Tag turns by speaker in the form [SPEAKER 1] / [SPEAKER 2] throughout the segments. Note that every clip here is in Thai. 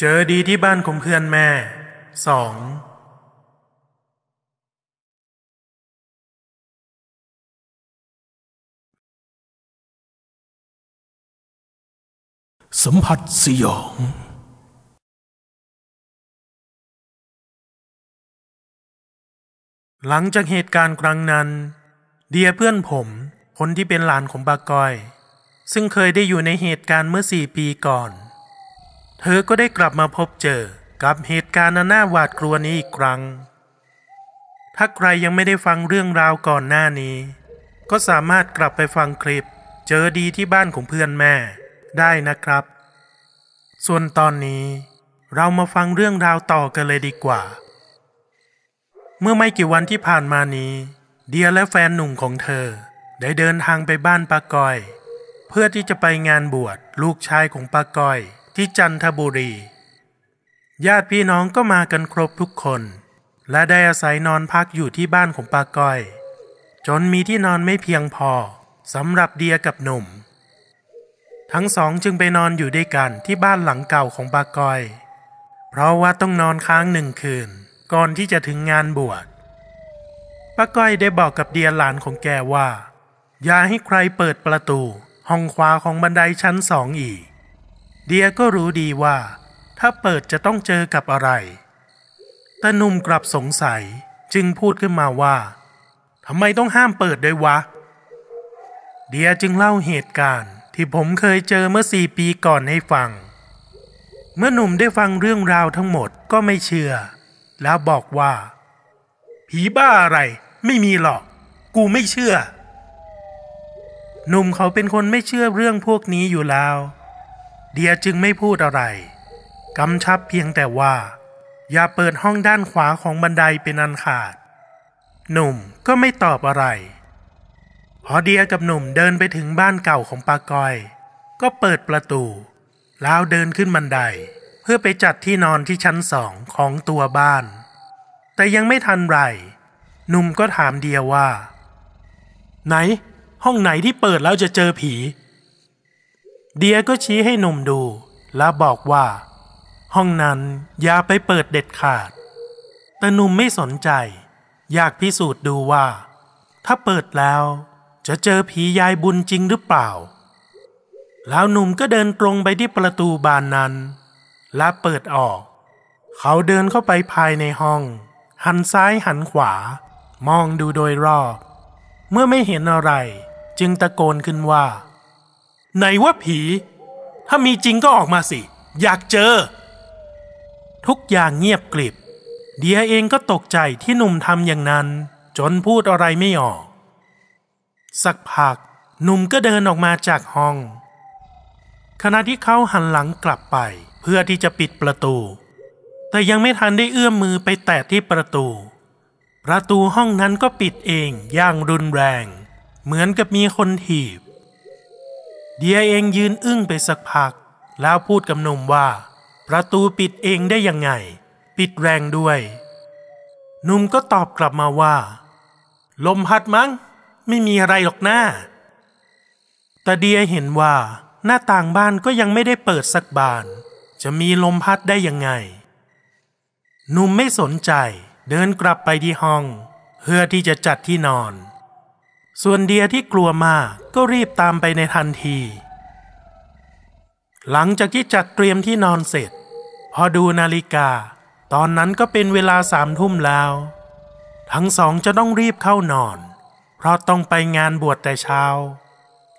[SPEAKER 1] เจอดีที่บ้านของเพื่อนแม่สอง
[SPEAKER 2] สัมผัสสยอง
[SPEAKER 1] หลังจากเหตุการณ์ครั้งนั้น เดียเพื่อนผม คนที่เป็นหลานของปากอย ซึ่งเคยได้อยู่ในเหตุการณ์เมื่อสี่ปีก่อน เธอก็ได้กลับมาพบเจอกับเหตุการณ์นน่าหวาดกลัวนี้อีกครั้ง ถ้าใครยังไม่ได้ฟังเรื่องราวก่อนหน้านี้ ก็สามารถกลับไปฟังคลิป เจอดีที่บ้านของเพื่อนแม่ได้นะครับ ส่วนตอนนี้เรามาฟังเรื่องราวต่อกันเลยดีกว่า เมื่อไม่กี่วันที่ผ่านมานี้ เดียและแฟนหนุ่มของเธอ ได้เดินทางไปบ้านปากอย เพื่อที่จะไปงานบวชลูกชายของปากอย ที่จันทบุรี ญาติพี่น้องก็มากันครบทุกคน และได้อาศัยนอนพักอยู่ที่บ้านของปาก้อย จนมีที่นอนไม่เพียงพอสำหรับเดียกับหนุ่ม ทั้งสองจึงไปนอนอยู่ด้วยกันที่บ้านหลังเก่าของปาก้อย เพราะว่าต้องนอนค้างหนึ่งคืน ก่อนที่จะถึงงานบวชป้าก้อยได้บอกกับเดียหลานของแกว่า อย่าให้ใครเปิดประตู ห้องขวาของบันไดชั้นสองอีก เดียก็รู้ดีว่า ถ้าเปิดจะต้องเจอกับอะไรแต่หนุ่มกลับสงสัยจึงพูดขึ้นมาว่าทำไมต้องห้ามเปิดด้วยวะ เดียจึงเล่าเหตุการณ์ที่ผมเคยเจอเมื่อสี่ปีก่อนให้ฟัง เมื่อหนุ่มได้ฟังเรื่องราวทั้งหมดก็ไม่เชื่อ แล้วบอกว่า ผีบ้าอะไร ไม่มีหรอก กูไม่เชื่อ หนุ่มเขาเป็นคนไม่เชื่อเรื่องพวกนี้อยู่แล้ว เดียจึงไม่พูดอะไร กำชับเพียงแต่ว่า อย่าเปิดห้องด้านขวาของบันไดเป็นอันขาด หนุ่มก็ไม่ตอบอะไร พอเดียกับหนุ่มเดินไปถึงบ้านเก่าของปากอย ก็เปิดประตู แล้วเดินขึ้นบันได เพื่อไปจัดที่นอนที่ชั้นสองของตัวบ้าน แต่ยังไม่ทันไร หนุ่มก็ถามเดียว่า ไหน ห้องไหนที่เปิดแล้วจะเจอผี เดียก็ชี้ให้หนุ่มดู แล้วบอกว่า ห้องนั้นอย่าไปเปิดเด็ดขาด แต่หนุ่มไม่สนใจ อยากพิสูจน์ดูว่า ถ้าเปิดแล้วจะเจอผียายบุญจริงหรือเปล่า แล้วหนุ่มก็เดินตรงไปที่ประตูบานนั้น และเปิดออก เขาเดินเข้าไปภายในห้อง หันซ้ายหันขวา มองดูโดยรอบ เมื่อไม่เห็นอะไร จึงตะโกนขึ้นว่า ไหนว่าผี ถ้ามีจริงก็ออกมาสิ อยากเจอ ทุกอย่างเงียบกลิบ เดียเองก็ตกใจที่หนุ่มทำอย่างนั้น จนพูดอะไรไม่ออก สักพักหนุ่มก็เดินออกมาจากห้อง ขณะที่เขาหันหลังกลับไป เพื่อที่จะปิดประตู แต่ยังไม่ทันได้เอื้อมมือไปแตะที่ประตู ประตูห้องนั้นก็ปิดเองอย่างรุนแรง เหมือนกับมีคนถีบ เดียเองยืนอึ้งไปสักพัก แล้วพูดกับหนุ่มว่า ประตูปิดเองได้ยังไง ปิดแรงด้วยหนุ่มก็ตอบกลับมาว่า ลมพัดมั้ง ไม่มีอะไรหรอกหน้า แต่เดียเห็นว่า หน้าต่างบ้านก็ยังไม่ได้เปิดสักบาน จะมีลมพัดได้ยังไงหนุ่มไม่สนใจเดินกลับไปที่ห้อง เพื่อที่จะจัดที่นอน ส่วนเดียที่กลัวมากก็รีบตามไปในทันที หลังจากที่จัดเตรียมที่นอนเสร็จ พอดูนาฬิกา ตอนนั้นก็เป็นเวลาสามทุ่มแล้ว ทั้งสองจะต้องรีบเข้านอน เพราะต้องไปงานบวชแต่เช้า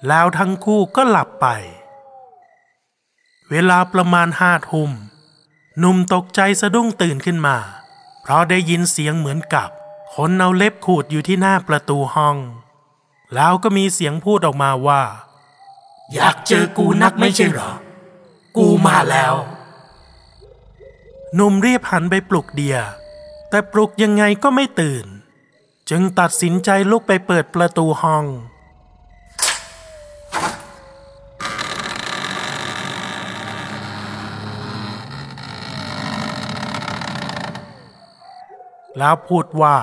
[SPEAKER 1] แล้วทั้งคู่ก็หลับไป เวลาประมาณห้าทุ่มหนุ่มตกใจสะดุ้งตื่นขึ้นมา เพราะได้ยินเสียงเหมือนกับคนเอาเล็บขูดอยู่ที่หน้าประตูห้อง แล้วก็มีเสียงพูดออกมาว่า
[SPEAKER 2] อยากเจอกูนักไม่ใช่หรอ กูมาแล้ว
[SPEAKER 1] หนุ่มรีบหันไปปลุกเดีย แต่ปลุกยังไงก็ไม่ตื่น จึงตัดสินใจลุกไปเปิดประตูห้อง แล้วพูดว่า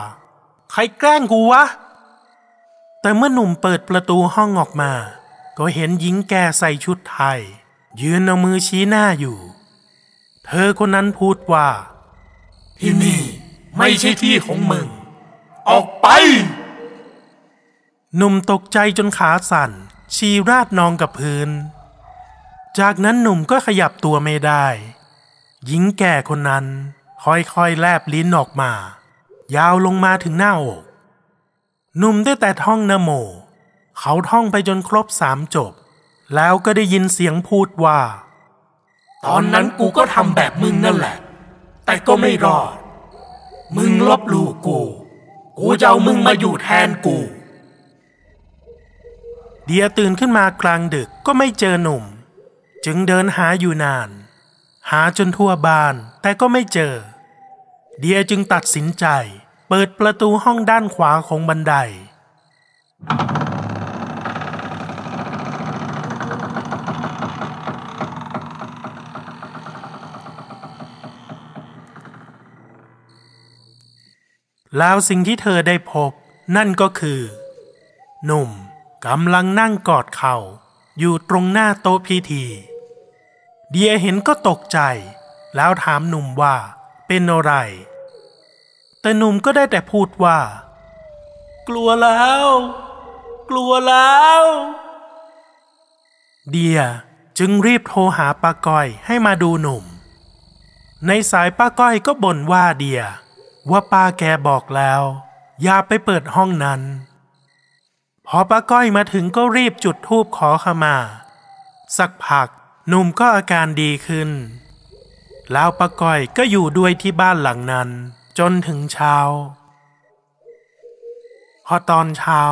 [SPEAKER 1] ใครแกล้งกูวะ แต่เมื่อหนุ่มเปิดประตูห้องออกมา ก็เห็นหญิงแก่ใส่ชุดไทย ยืนเอามือชี้หน้าอยู่เเธอคนนั้นพูดว่า
[SPEAKER 2] ที่นี่ไม่ใช่ที่ของมึง ออกไป
[SPEAKER 1] หนุ่มตกใจจนขาสั่น ชีราดนองกับพื้น จากนั้นหนุ่มก็ขยับตัวไม่ได้ หญิงแก่คนนั้นค่อยๆแลบลิ้นออกมา ยาวลงมาถึงหน้าอก หนุ่มได้แต่ท่องนโม เขาท่องไปจนครบสามจบ แล้วก็ได้ยินเสียงพูดว่า
[SPEAKER 2] ตอนนั้นกูก็ทำแบบมึงนั่นแหละ แต่ก็ไม่รอด มึงลบหลู่กู กูจะเอามึงมาอยู่แทนกู
[SPEAKER 1] เดียตื่นขึ้นมากลางดึกก็ไม่เจอหนุ่ม จึงเดินหาอยู่นาน หาจนทั่วบ้านแต่ก็ไม่เจอ เดียจึงตัดสินใจ เปิดประตูห้องด้านขวาของบันได แล้วสิ่งที่เธอได้พบนั่นก็คือ หนุ่มกำลังนั่งกอดเข่า อยู่ตรงหน้าโต๊ะพิธี เดียเห็นก็ตกใจ แล้วถามหนุ่มว่าเป็นอะไร แต่หนุ่มก็ได้แต่พูดว่า กลัวแล้ว กลัวแล้ว เดียจึงรีบโทรหาป้าก้อยให้มาดูหนุ่ม ในสายป้าก้อยก็บ่นว่าเดีย ว่าป้าแกบอกแล้ว อย่าไปเปิดห้องนั้น พอป้าก้อยมาถึงก็รีบจุดธูปขอขมา สักพักหนุ่มก็อาการดีขึ้น แล้วป้าก้อยก็อยู่ด้วยที่บ้านหลังนั้น จนถึงเช้า พอตอนเช้า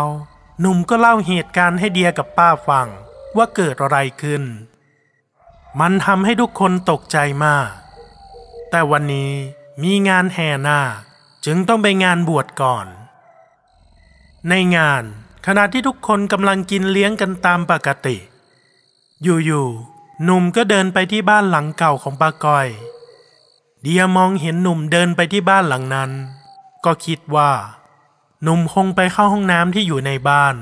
[SPEAKER 1] หนุ่มก็เล่าเหตุการณ์ให้เดียกับป้าฟังว่าเกิดอะไรขึ้น มันทำให้ทุกคนตกใจมาก แต่วันนี้มีงานแห่หน้าจึงต้องไปงานบวชก่อน ในงานขณะที่ทุกคนกำลังกินเลี้ยงกันตามปกติ อยู่ๆหนุ่มก็เดินไปที่บ้านหลังเก่าของป้าก้อย เดียมองเห็นหนุ่มเดินไปที่บ้านหลังนั้น ก็คิดว่า หนุ่มคงไปเข้าห้องน้ำที่อยู่ในบ้าน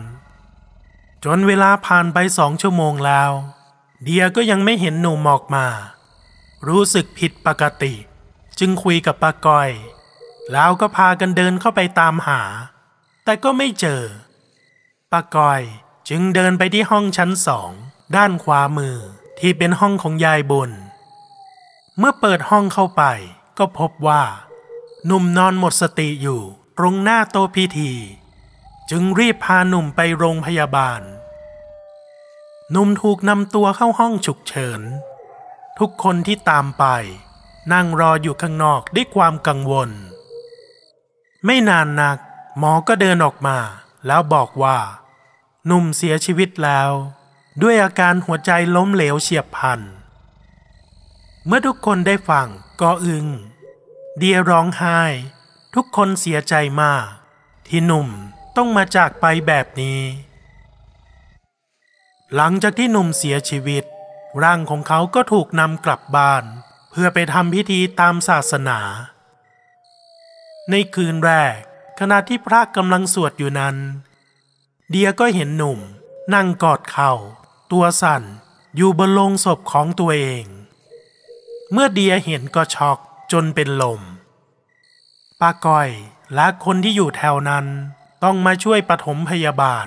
[SPEAKER 1] จนเวลาผ่านไปสองชั่วโมงแล้ว เดียก็ยังไม่เห็นหนุ่มออกมา รู้สึกผิดปกติ จึงคุยกับป้าก้อย แล้วก็พากันเดินเข้าไปตามหา แต่ก็ไม่เจอป้าก้อยจึงเดินไปที่ห้องชั้นสองด้านขวามือที่เป็นห้องของยายบุญ เมื่อเปิดห้องเข้าไปก็พบว่าหนุ่มนอนหมดสติอยู่ตรงหน้าโต๊ะพิธี จึงรีบพาหนุ่มไปโรงพยาบาล หนุ่มถูกนำตัวเข้าห้องฉุกเฉิน ทุกคนที่ตามไป นั่งรออยู่ข้างนอกด้วยความกังวล ไม่นานนัก หมอก็เดินออกมา แล้วบอกว่า หนุ่มเสียชีวิตแล้ว ด้วยอาการหัวใจล้มเหลวเฉียบพลัน เมื่อทุกคนได้ฟังก็อึงเดียร้องไห้ ทุกคนเสียใจมาก ที่หนุ่มต้องมาจากไปแบบนี้ หลังจากที่หนุ่มเสียชีวิต ร่างของเขาก็ถูกนำกลับบ้าน เพื่อไปทำพิธีตามศาสนา ในคืนแรก ขณะที่พระกำลังสวดอยู่นั้น เดียก็เห็นหนุ่มนั่งกอดเข่า ตัวสั่นอยู่บนโลงศพของตัวเอง เมื่อเดียเห็นก็ช็อกจนเป็นลมป้าก้อยและคนที่อยู่แถวนั้นต้องมาช่วยปฐมพยาบาล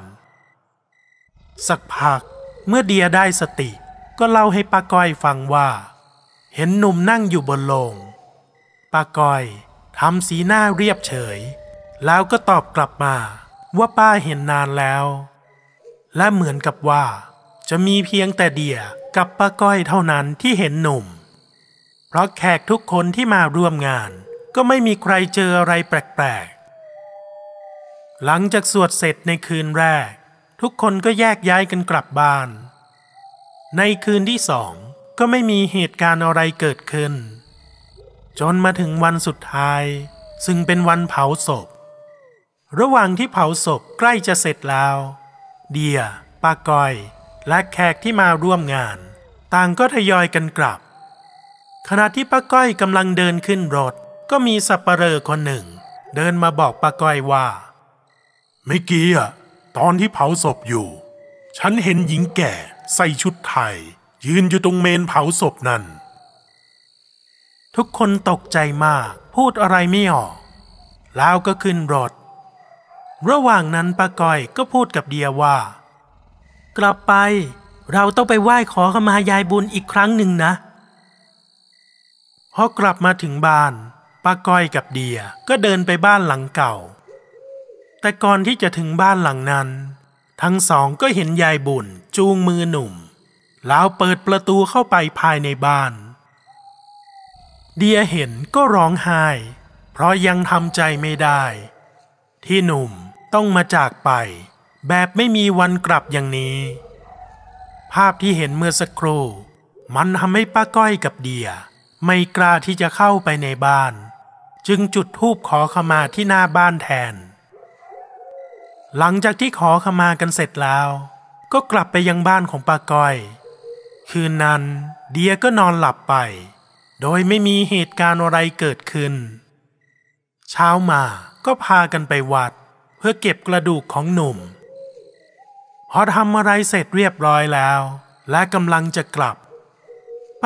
[SPEAKER 1] สักพักเมื่อเดียได้สติก็เล่าให้ป้าก้อยฟังว่า เห็นหนุ่มนั่งอยู่บนโลงป้าก้อยทำสีหน้าเรียบเฉย แล้วก็ตอบกลับมาว่าป้าเห็นนานแล้ว และเหมือนกับว่า จะมีเพียงแต่เดียกับป้าก้อยเท่านั้นที่เห็นหนุ่ม ราะแขกทุกคนที่มาร่วมงาน ก็ไม่มีใครเจออะไรแปลกๆ หลังจากสวดเสร็จในคืนแรก ทุกคนก็แยกย้ายกันกลับบ้าน ในคืนที่สองก็ไม่มีเหตุการณ์อะไรเกิดขึ้น จนมาถึงวันสุดท้าย ซึ่งเป็นวันเผาศพ ระหว่างที่เผาศพใกล้จะเสร็จแล้ว เดียปากอย และแขกที่มาร่วมงาน ต่างก็ทยอยกันกลับ ขณะที่ป้าก้อยกำลังเดินขึ้นรถ ก็มีสับปเหร่อคนหนึ่ง เดินมาบอกป้าก้อยว่า
[SPEAKER 3] เมื่อกี้อะตอนที่เผาศพอยู่ ฉันเห็นหญิงแก่ใส่ชุดไทย ยืนอยู่ตรงเมนเผาศพนั่น
[SPEAKER 1] ทุกคนตกใจมากพูดอะไรไม่ออก แล้วก็ขึ้นรถ ระหว่างนั้นป้าก้อยก็พูดกับเดียว่า กลับไป เราต้องไปไหว้ขอขมายายบุญอีกครั้งหนึ่งนะ พอกลับมาถึงบ้านป้าก้อยกับเดียก็เดินไปบ้านหลังเก่า แต่ก่อนที่จะถึงบ้านหลังนั้น ทั้งสองก็เห็นยายบุญจูงมือหนุ่ม แล้วเปิดประตูเข้าไปภายในบ้าน เดียเห็นก็ร้องไห้ เพราะยังทำใจไม่ได้ ที่หนุ่มต้องมาจากไป แบบไม่มีวันกลับอย่างนี้ ภาพที่เห็นเมื่อสักครู่มันทำให้ป้าก้อยกับเดีย ไม่กล้าที่จะเข้าไปในบ้าน จึงจุดธูปขอขมาที่หน้าบ้านแทน หลังจากที่ขอขมากันเสร็จแล้ว ก็กลับไปยังบ้านของป้าก้อย คืนนั้นเดียก็นอนหลับไป โดยไม่มีเหตุการณ์อะไรเกิดขึ้น เช้ามาก็พากันไปวัด เพื่อเก็บกระดูกของหนุ่มพอทำอะไรเสร็จเรียบร้อยแล้ว และกำลังจะกลับ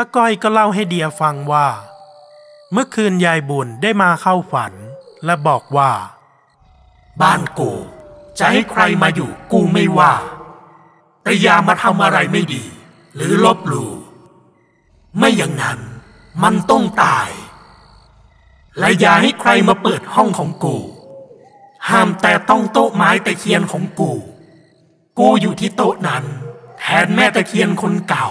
[SPEAKER 1] ป้าก้อยก็เล่าให้เดียฟังว่า เมื่อคืนยายบุญได้มาเข้าฝัน และบอกว่า
[SPEAKER 2] บ้านกู จะให้ใครมาอยู่กูไม่ว่าแต่อย่ามาทำอะไรไม่ดี หรือลบหลู่ไม่อย่างนั้นมันต้องตาย และอย่าให้ใครมาเปิดห้องของกู ห้ามแต่ต้องโต๊ะไม้ตะเคียนของกู กูอยู่ที่โต๊ะนั้น แทนแม่ตะเคียนคนเก่า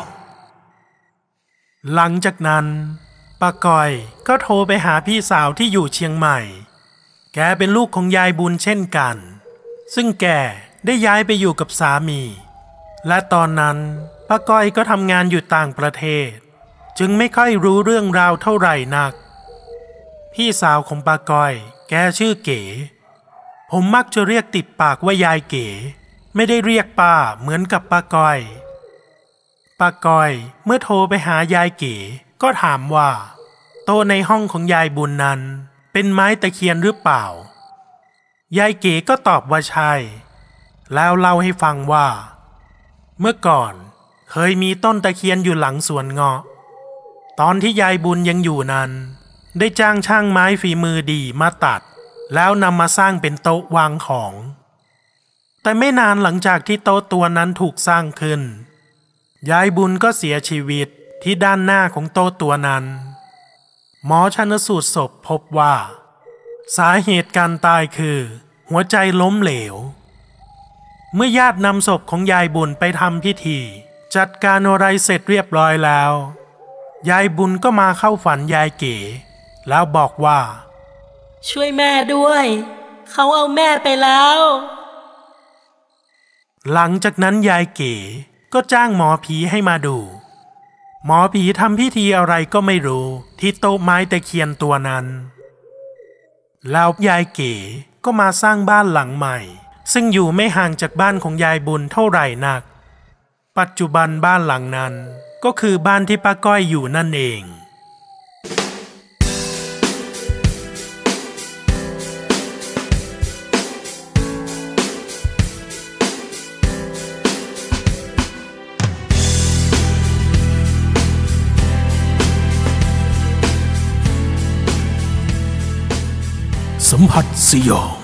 [SPEAKER 1] หลังจากนั้นป้าก้อยก็โทรไปหาพี่สาวที่อยู่เชียงใหม่ แกเป็นลูกของยายบุญเช่นกัน ซึ่งแกได้ย้ายไปอยู่กับสามี และตอนนั้นป้าก้อยก็ทำงานอยู่ต่างประเทศ จึงไม่ค่อยรู้เรื่องราวเท่าไหร่นัก พี่สาวของป้าก้อย แกชื่อเก๋ ผมมักจะเรียกติดปากว่ายายเก๋ ไม่ได้เรียกป้าเหมือนกับป้าก้อย ป้าก้อยเมื่อโทรไปหายายเก๋ก็ถามว่า โต๊ะในห้องของยายบุญนั้น เป็นไม้ตะเคียนหรือเปล่า ยายเก๋ก็ตอบว่าใช่ แล้วเล่าให้ฟังว่า เมื่อก่อนเคยมีต้นตะเคียนอยู่หลังสวนเงาะ ตอนที่ยายบุญยังอยู่นั้น ได้จ้างช่างไม้ฝีมือดีมาตัด แล้วนำมาสร้างเป็นโต๊ะวางของ แต่ไม่นานหลังจากที่โต๊ะตัวนั้นถูกสร้างขึ้น ยายบุญก็เสียชีวิตที่ด้านหน้าของโต๊ะตัวนั้น หมอชันสูตรศพพบว่า สาเหตุการตายคือ หัวใจล้มเหลว เมื่อญาตินำศพของยายบุญไปทำพิธี จัดการอะไรเสร็จเรียบร้อยแล้ว ยายบุญก็มาเข้าฝันยายเก๋ แล้วบอกว่า
[SPEAKER 4] ช่วยแม่ด้วย เขาเอาแม่ไปแล้ว
[SPEAKER 1] หลังจากนั้นยายเก๋ ก็จ้างหมอผีให้มาดู หมอผีทำพิธีอะไรก็ไม่รู้ ที่โต๊ะไม้ตะเคียนตัวนั้น แล้วยายเก๋ก็มาสร้างบ้านหลังใหม่ ซึ่งอยู่ไม่ห่างจากบ้านของยายบุญเท่าไหร่นัก ปัจจุบันบ้านหลังนั้นก็คือบ้านที่ป้าก้อยอยู่นั่นเอง
[SPEAKER 3] สัมผัสสยอง